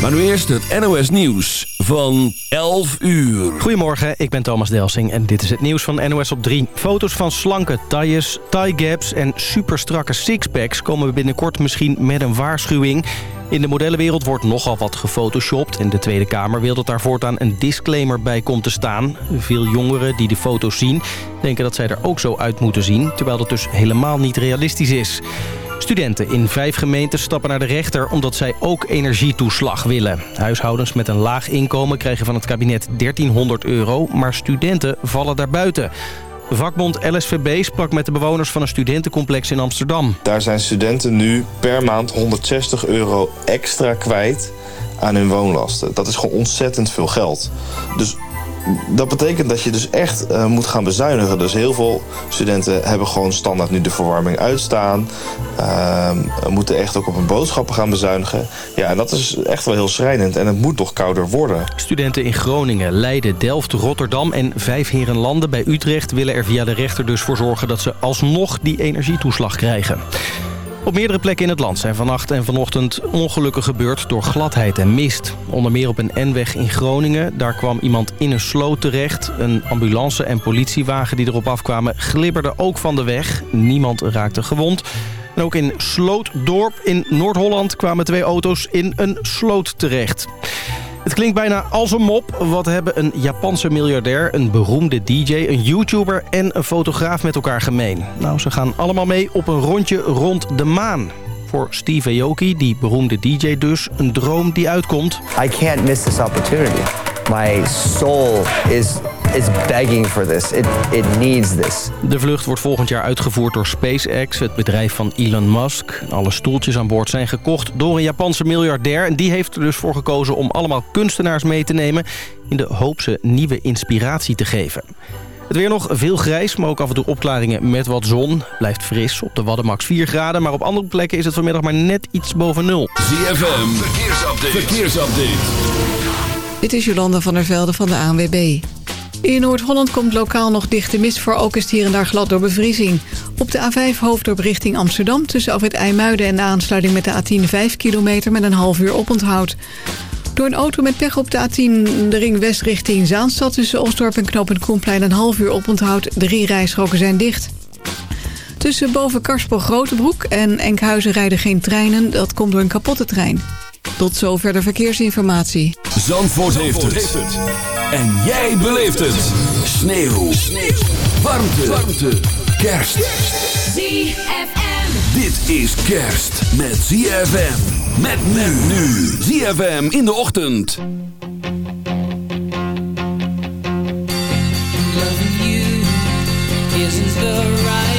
Maar nu eerst het NOS Nieuws van 11 uur. Goedemorgen, ik ben Thomas Delsing en dit is het nieuws van NOS op 3. Foto's van slanke tailles, tie gaps en superstrakke sixpacks... komen binnenkort misschien met een waarschuwing... In de modellenwereld wordt nogal wat gefotoshopt... en de Tweede Kamer wil dat daar voortaan een disclaimer bij komt te staan. Veel jongeren die de foto's zien denken dat zij er ook zo uit moeten zien... terwijl dat dus helemaal niet realistisch is. Studenten in vijf gemeenten stappen naar de rechter omdat zij ook energietoeslag willen. Huishoudens met een laag inkomen krijgen van het kabinet 1300 euro, maar studenten vallen daarbuiten. Vakbond LSVB sprak met de bewoners van een studentencomplex in Amsterdam. Daar zijn studenten nu per maand 160 euro extra kwijt aan hun woonlasten. Dat is gewoon ontzettend veel geld. Dus dat betekent dat je dus echt uh, moet gaan bezuinigen. Dus heel veel studenten hebben gewoon standaard nu de verwarming uitstaan. Uh, moeten echt ook op hun boodschappen gaan bezuinigen. Ja, en dat is echt wel heel schrijnend. En het moet nog kouder worden. Studenten in Groningen, Leiden, Delft, Rotterdam en vijf herenlanden bij Utrecht... willen er via de rechter dus voor zorgen dat ze alsnog die energietoeslag krijgen. Op meerdere plekken in het land zijn vannacht en vanochtend ongelukken gebeurd door gladheid en mist. Onder meer op een N-weg in Groningen. Daar kwam iemand in een sloot terecht. Een ambulance en politiewagen die erop afkwamen glibberden ook van de weg. Niemand raakte gewond. En ook in Slootdorp in Noord-Holland kwamen twee auto's in een sloot terecht. Het klinkt bijna als een mop. Wat hebben een Japanse miljardair, een beroemde DJ, een YouTuber en een fotograaf met elkaar gemeen? Nou, ze gaan allemaal mee op een rondje rond de maan. Voor Steve Aoki, die beroemde DJ dus, een droom die uitkomt. I can't miss this opportunity. My soul is is begging for this. It, it needs this. De vlucht wordt volgend jaar uitgevoerd door SpaceX, het bedrijf van Elon Musk. Alle stoeltjes aan boord zijn gekocht door een Japanse miljardair. En die heeft er dus voor gekozen om allemaal kunstenaars mee te nemen... in de hoop ze nieuwe inspiratie te geven. Het weer nog veel grijs, maar ook af en toe opklaringen met wat zon. Blijft fris, op de Wadden max 4 graden... maar op andere plekken is het vanmiddag maar net iets boven nul. ZFM, verkeersupdate. verkeersupdate. Dit is Jolanda van der Velde van de ANWB. In Noord-Holland komt lokaal nog dichte mist voor, ook is het hier en daar glad door bevriezing. Op de A5 hoofddorp richting Amsterdam tussen Afrit IJmuiden en de aansluiting met de A10 5 kilometer met een half uur oponthoud. Door een auto met pech op de A10 de ring west richting Zaanstad tussen Osdorp en Knoop en Koenplein een half uur oponthoud. Drie rijstroken zijn dicht. Tussen boven Karspel Grotebroek en Enkhuizen rijden geen treinen. Dat komt door een kapotte trein. Tot zover de verkeersinformatie. Zandvoort, heeft, het. En jij beleeft het. Sneeuw. Sneeuw. Warmte. Warmte. Kerst. ZFM. Dit is kerst met ZFM. Met men nu. ZFM in de ochtend. Loving you isn't the right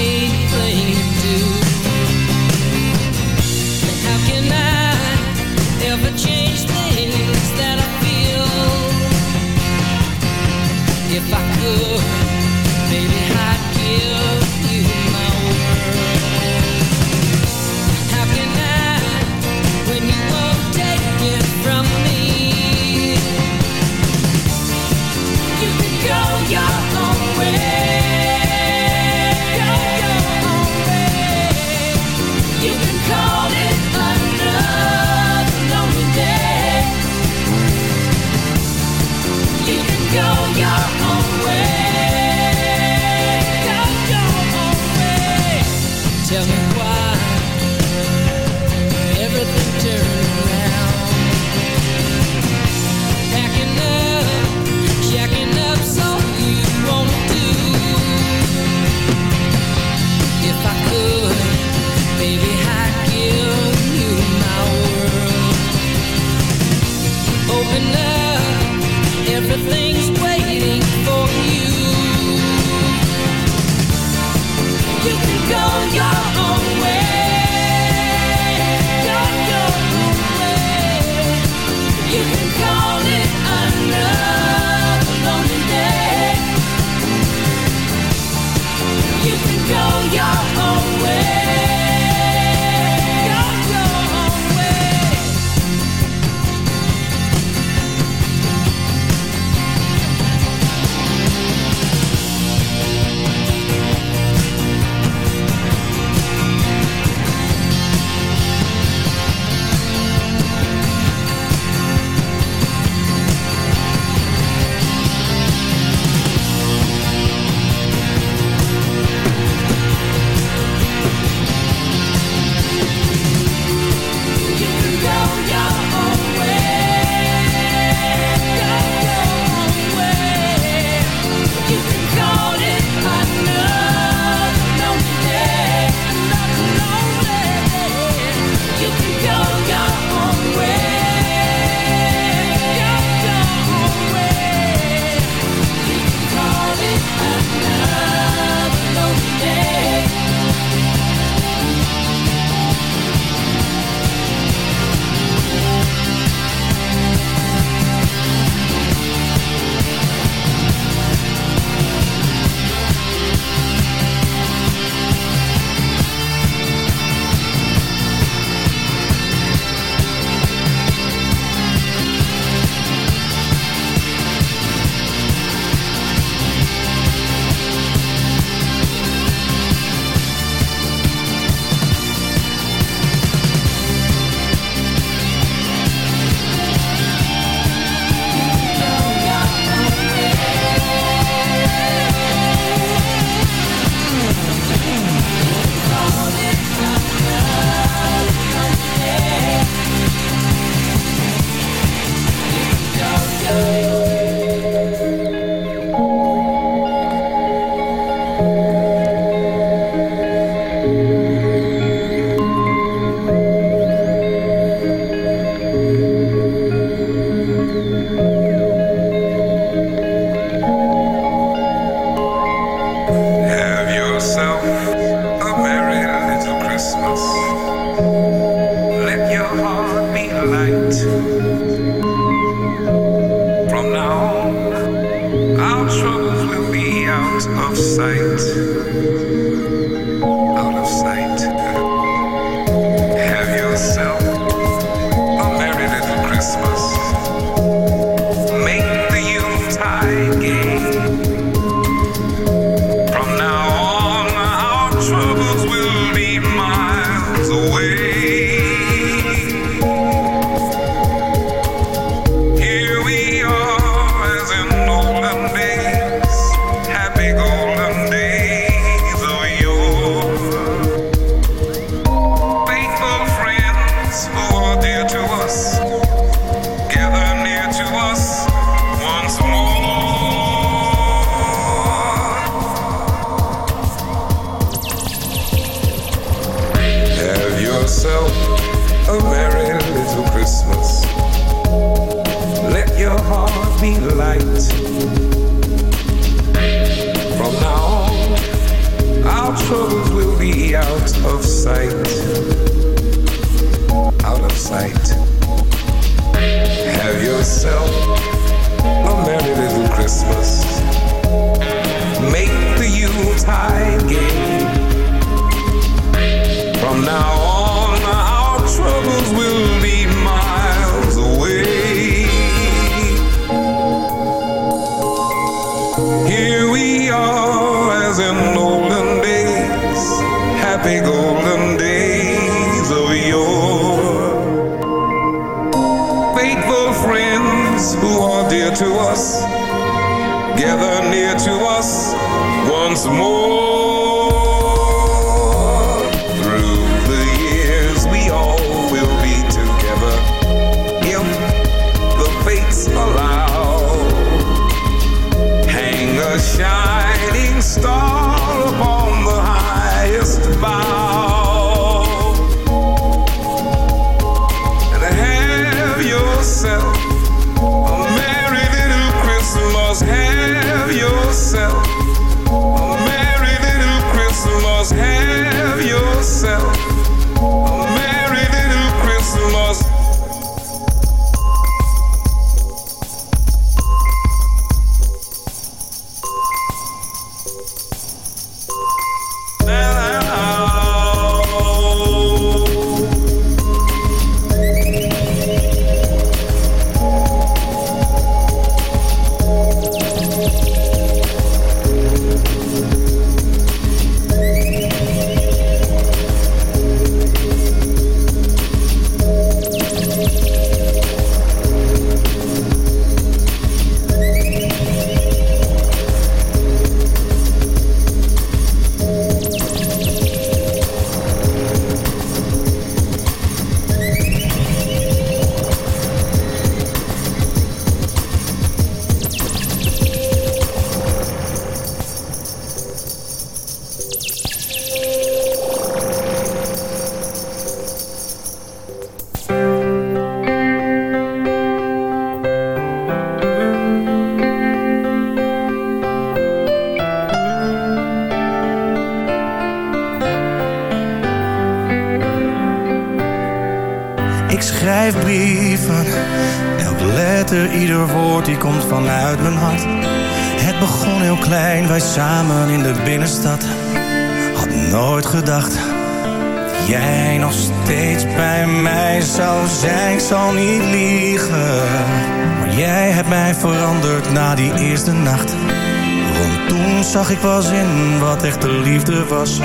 zag ik was in wat echte liefde was.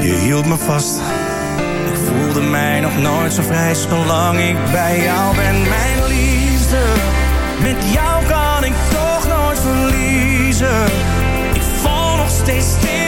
Je hield me vast. Ik voelde mij nog nooit zo vrij, zolang ik bij jou ben. Mijn liefde, met jou kan ik toch nooit verliezen. Ik val nog steeds stil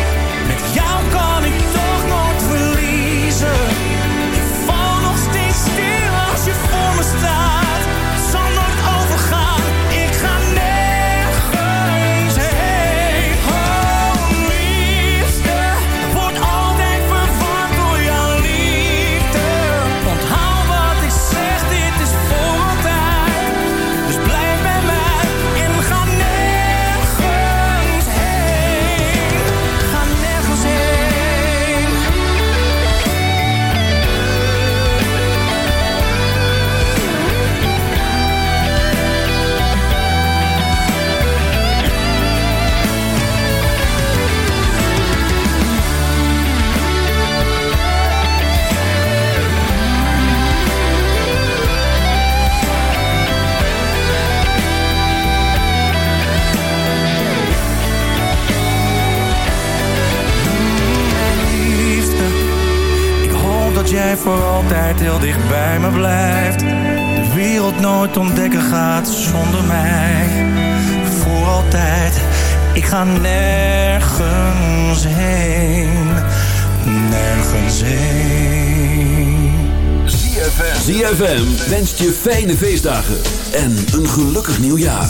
voor altijd heel dicht bij me blijft. De wereld nooit ontdekken gaat zonder mij. Voor altijd, ik ga nergens heen. Nergens heen. ZFM. ZFM wenst je fijne feestdagen en een gelukkig nieuwjaar.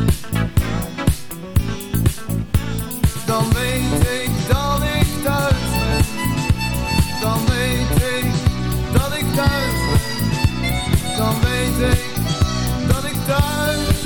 Dan weet ik dat ik thuis ben. Dan weet ik dat ik thuis ben. Dan weet ik dat ik thuis ben.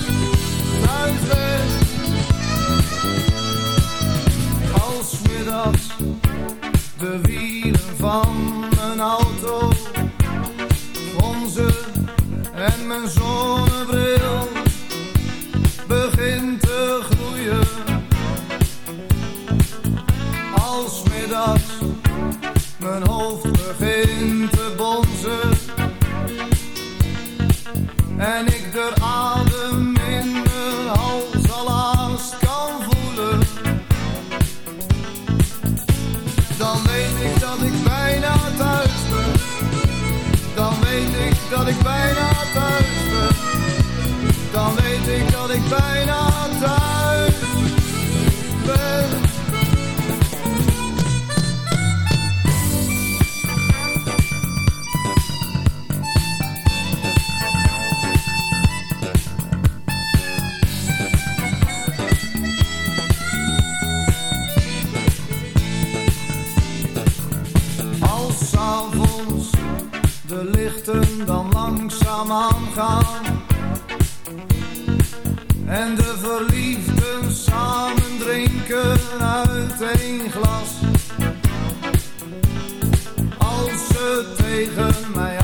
langzaamaan gaan. En de verliefden samen drinken uit één glas. Als ze tegen mij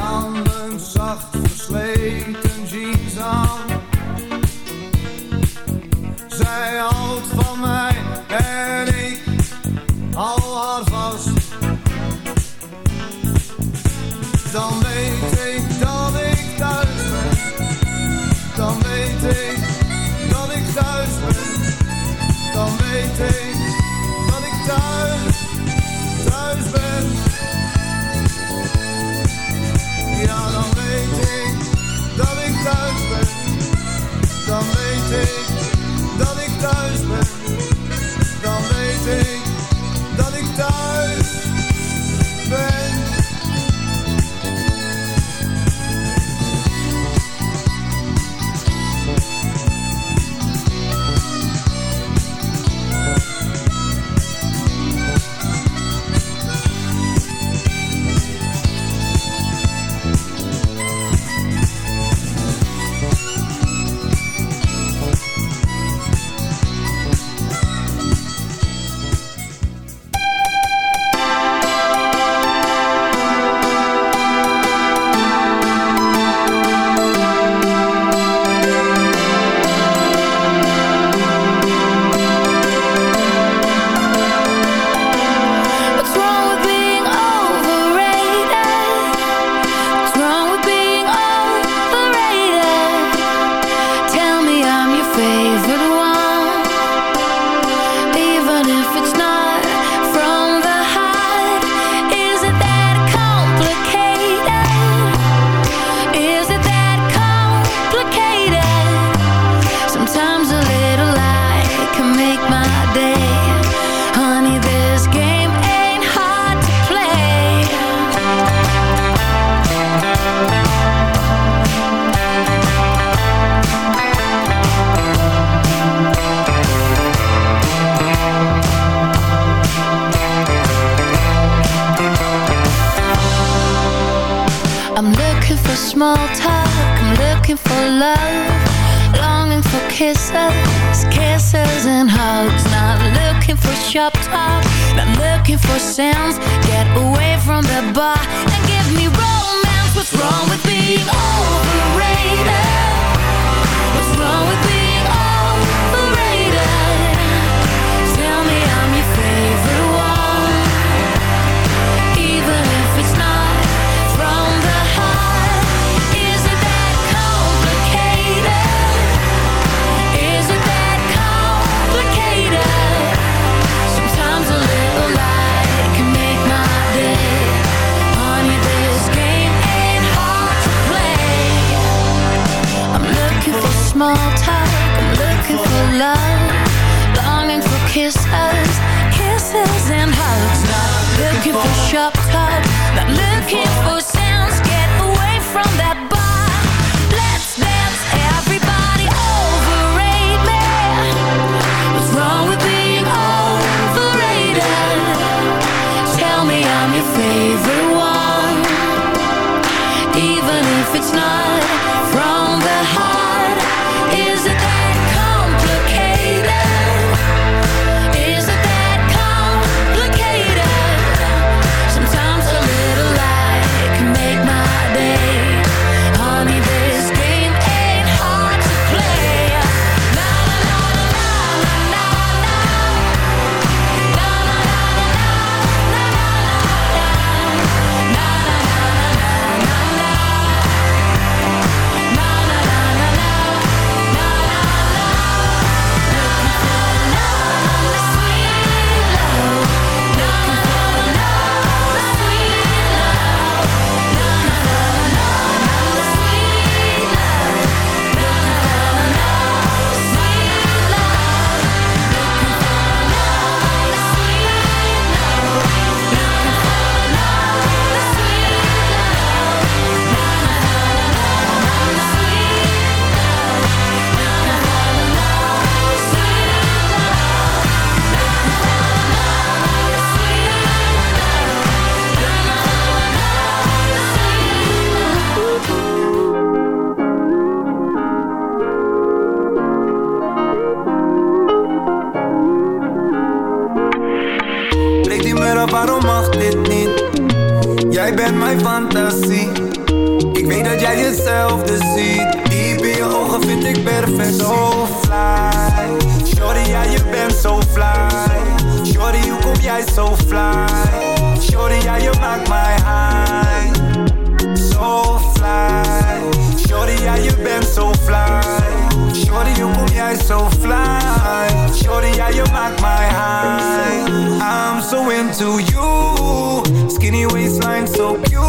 so into you. Skinny waistline so cute.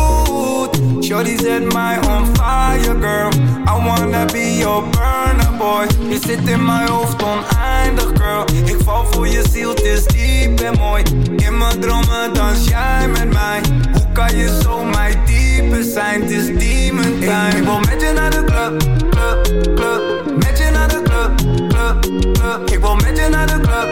My on fire girl. I wanna be your burner boy. Je zit in mijn hoofd oneindig girl. Ik val voor je ziel, het is diep en mooi. In mijn dromen dans jij met mij. Hoe kan je zo mijn type zijn? Het is demon time. Ik wil met je naar de club, club, club. Met je naar de club, club, club. Ik wil met je naar de club,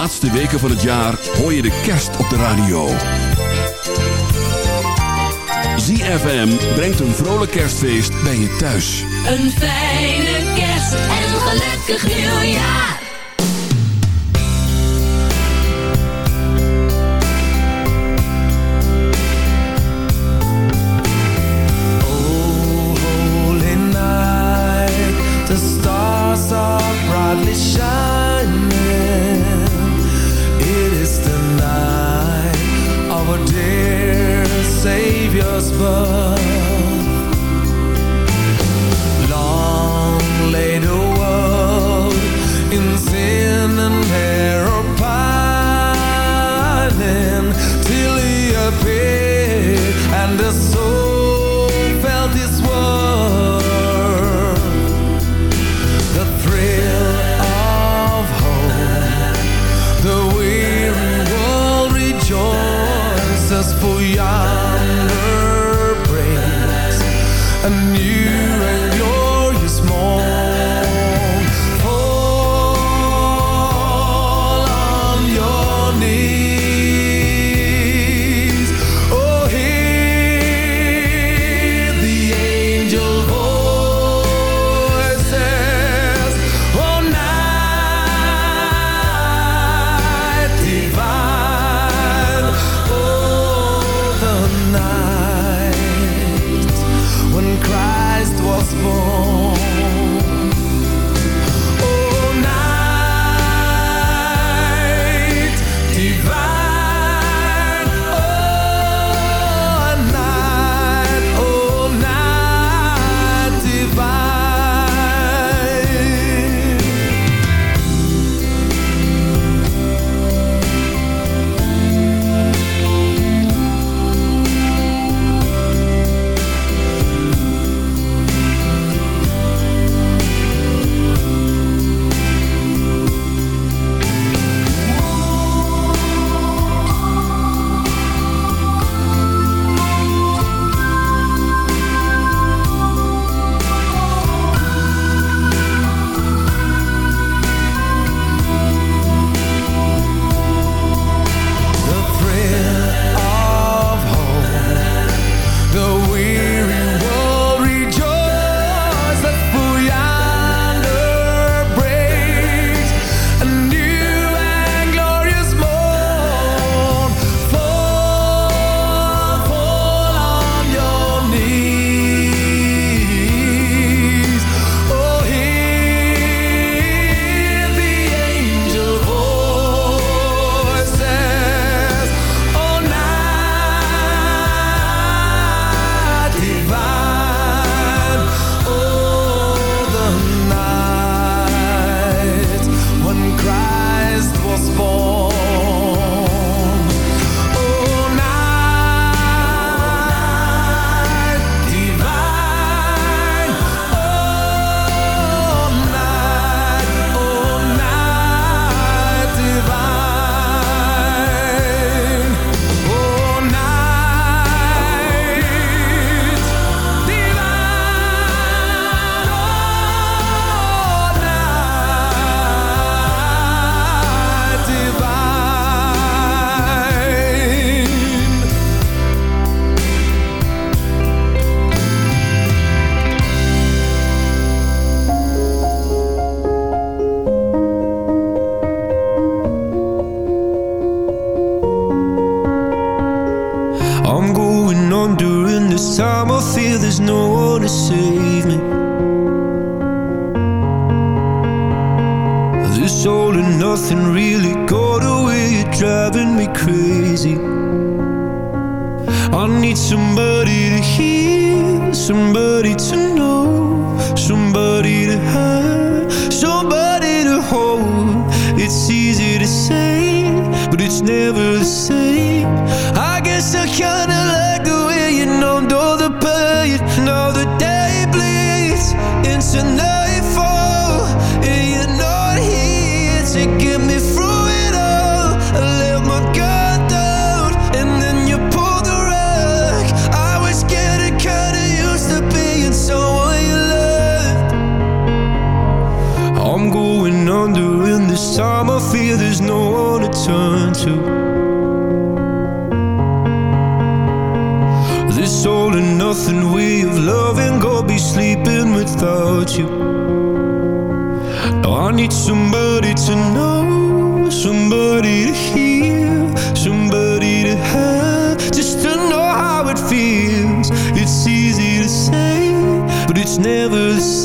laatste weken van het jaar hoor je de kerst op de radio. ZFM brengt een vrolijk kerstfeest bij je thuis. Een fijne kerst en een gelukkig nieuwjaar. holy night, the stars are brightly shining. above This all and nothing really got away. Driving me crazy. I need somebody to hear Somebody to know Somebody to have Somebody to hold. It's easy to say But it's never nothing we have loving, and go be sleeping without you. No, I need somebody to know, somebody to hear, somebody to have, just to know how it feels. It's easy to say, but it's never the same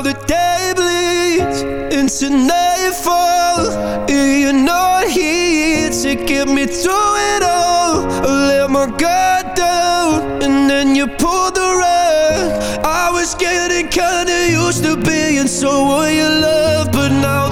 all the day bleeds into nightfall. You know here to get me through it all. I let my guard down and then you pulled the rug. I was getting kinda used to being someone you love But now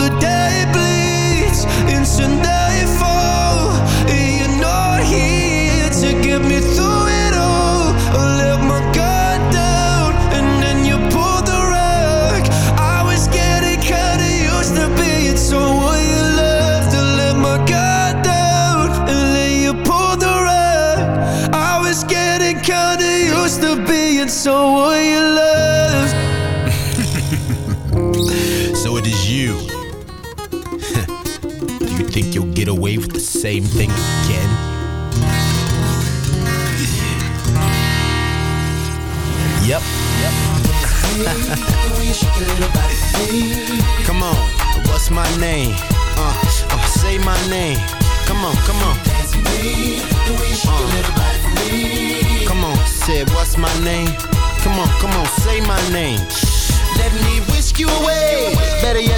get away with the same thing again? Yep. come on, what's my name? Uh, uh, say my name. Come on, come on. Uh, come on, said what's my name? Come on, come on, say my name. Let me whisk you away. Better yet,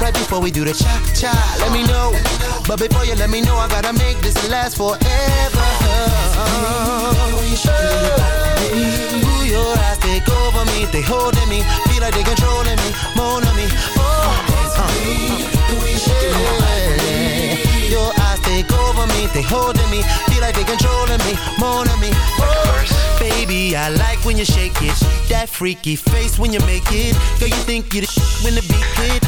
Right before we do the cha cha. Let me know. But before you let me know, I gotta make this last forever. Ooh, your eyes take over me, they holding me, feel like they controlling me, more on me. Oh, uh. yeah. Your eyes take over me, they holding me, feel like they controlling me, more on me. Oh, baby, I like when you shake it, that freaky face when you make it. Girl, you think you the when the beat hit.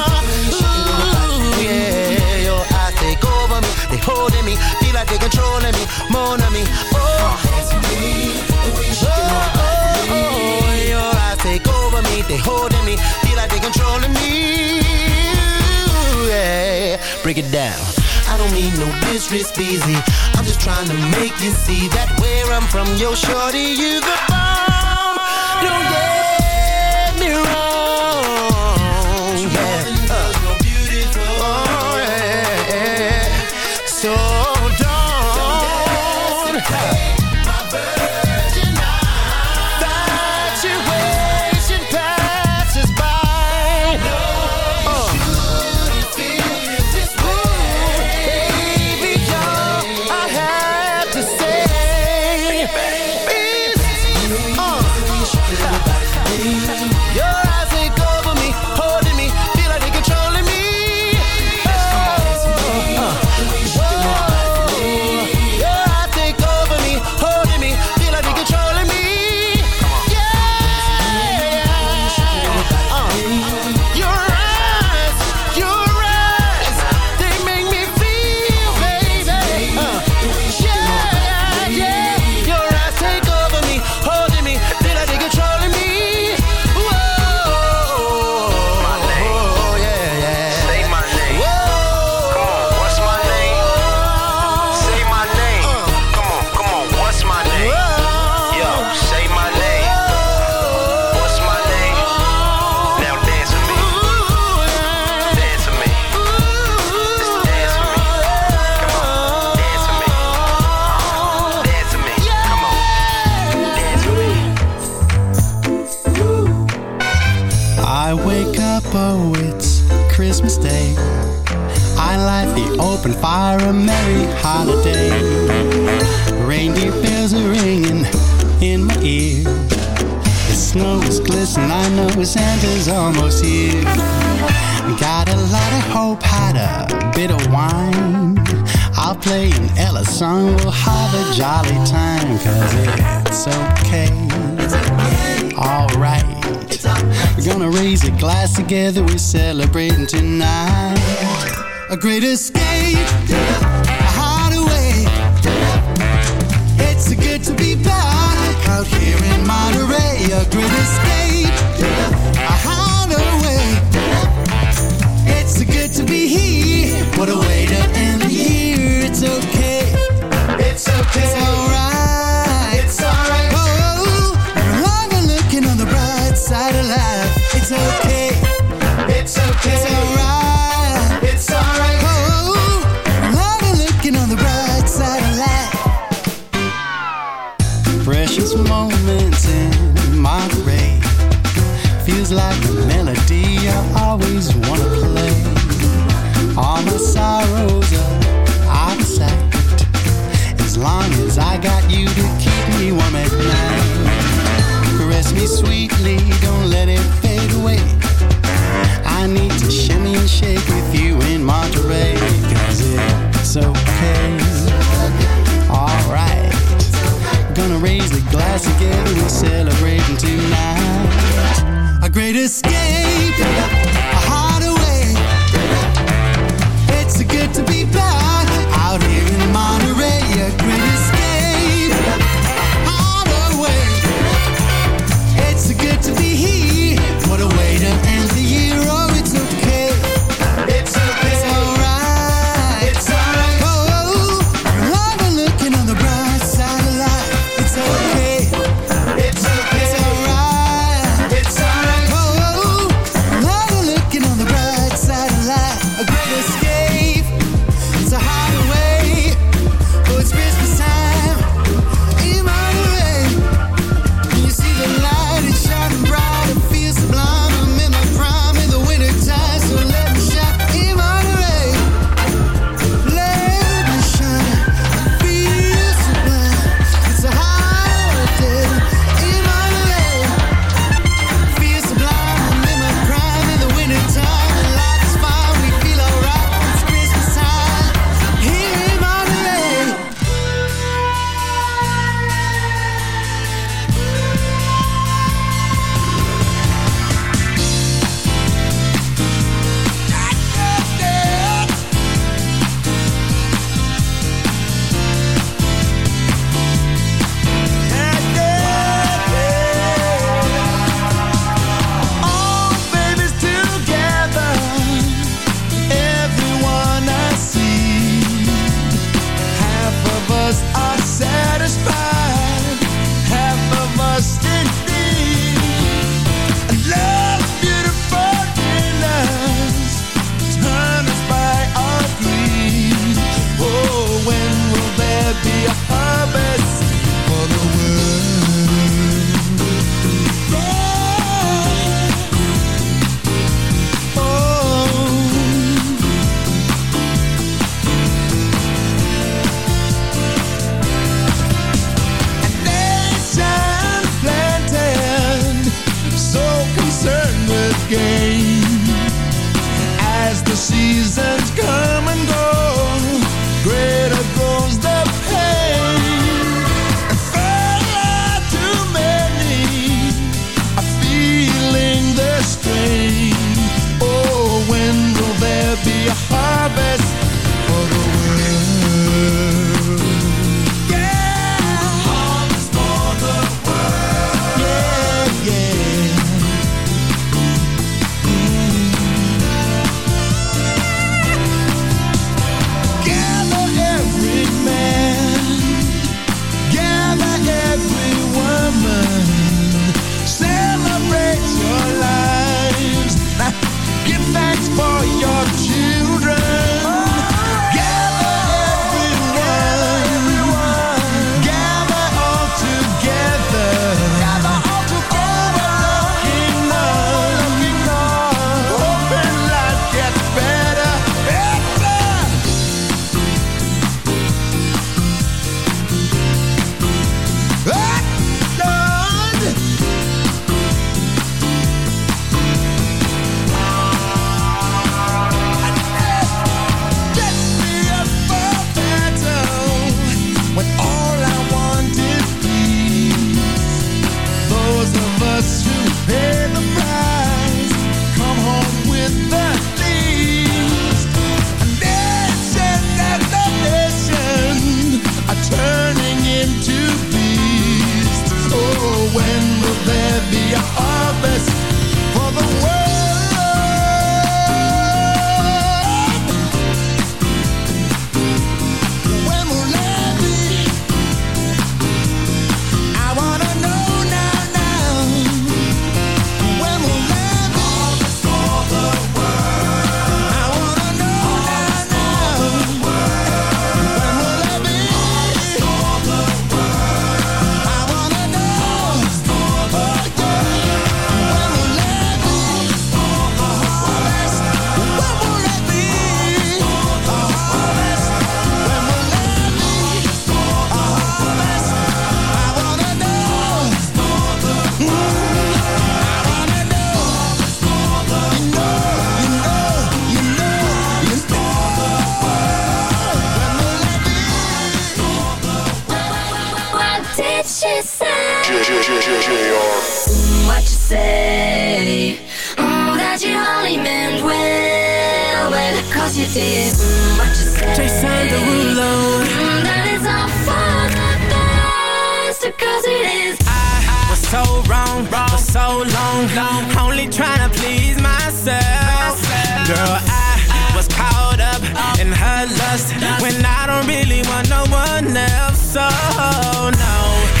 they holding me, feel like they controlling me, more than me. Oh, oh, oh, oh. your eyes take over me, they holding me, feel like they controlling me. Yeah, break it down. I don't mean no disrespect, easy. I'm just trying to make you see that where I'm from, yo, shorty, you the bomb. Don't get great escape, a hideaway. It's good to be back out here in Monterey. A great escape, a hideaway. It's good to be here. What a way to end the year. It's okay. It's okay. It's alright. It's alright. Oh, no longer looking on the bright side of life. It's okay. What you say? Mm, that you only meant well, well, cause you did. Mm, what you say? Jason Derulo. Mm, that it's all for the best, cause it is. I was so wrong, wrong. for so long, long. Only trying to please myself. myself. Girl, I was caught up in her lust when I don't really want no one else. So, no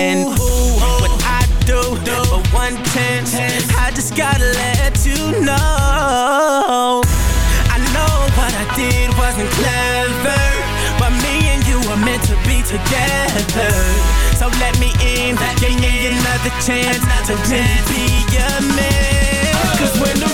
and ooh, what I do, do. But one chance, I just gotta let you know. I know what I did wasn't clever, but me and you were meant to be together. So let me in, let give me, me another chance another to chance. be your man. Cause when the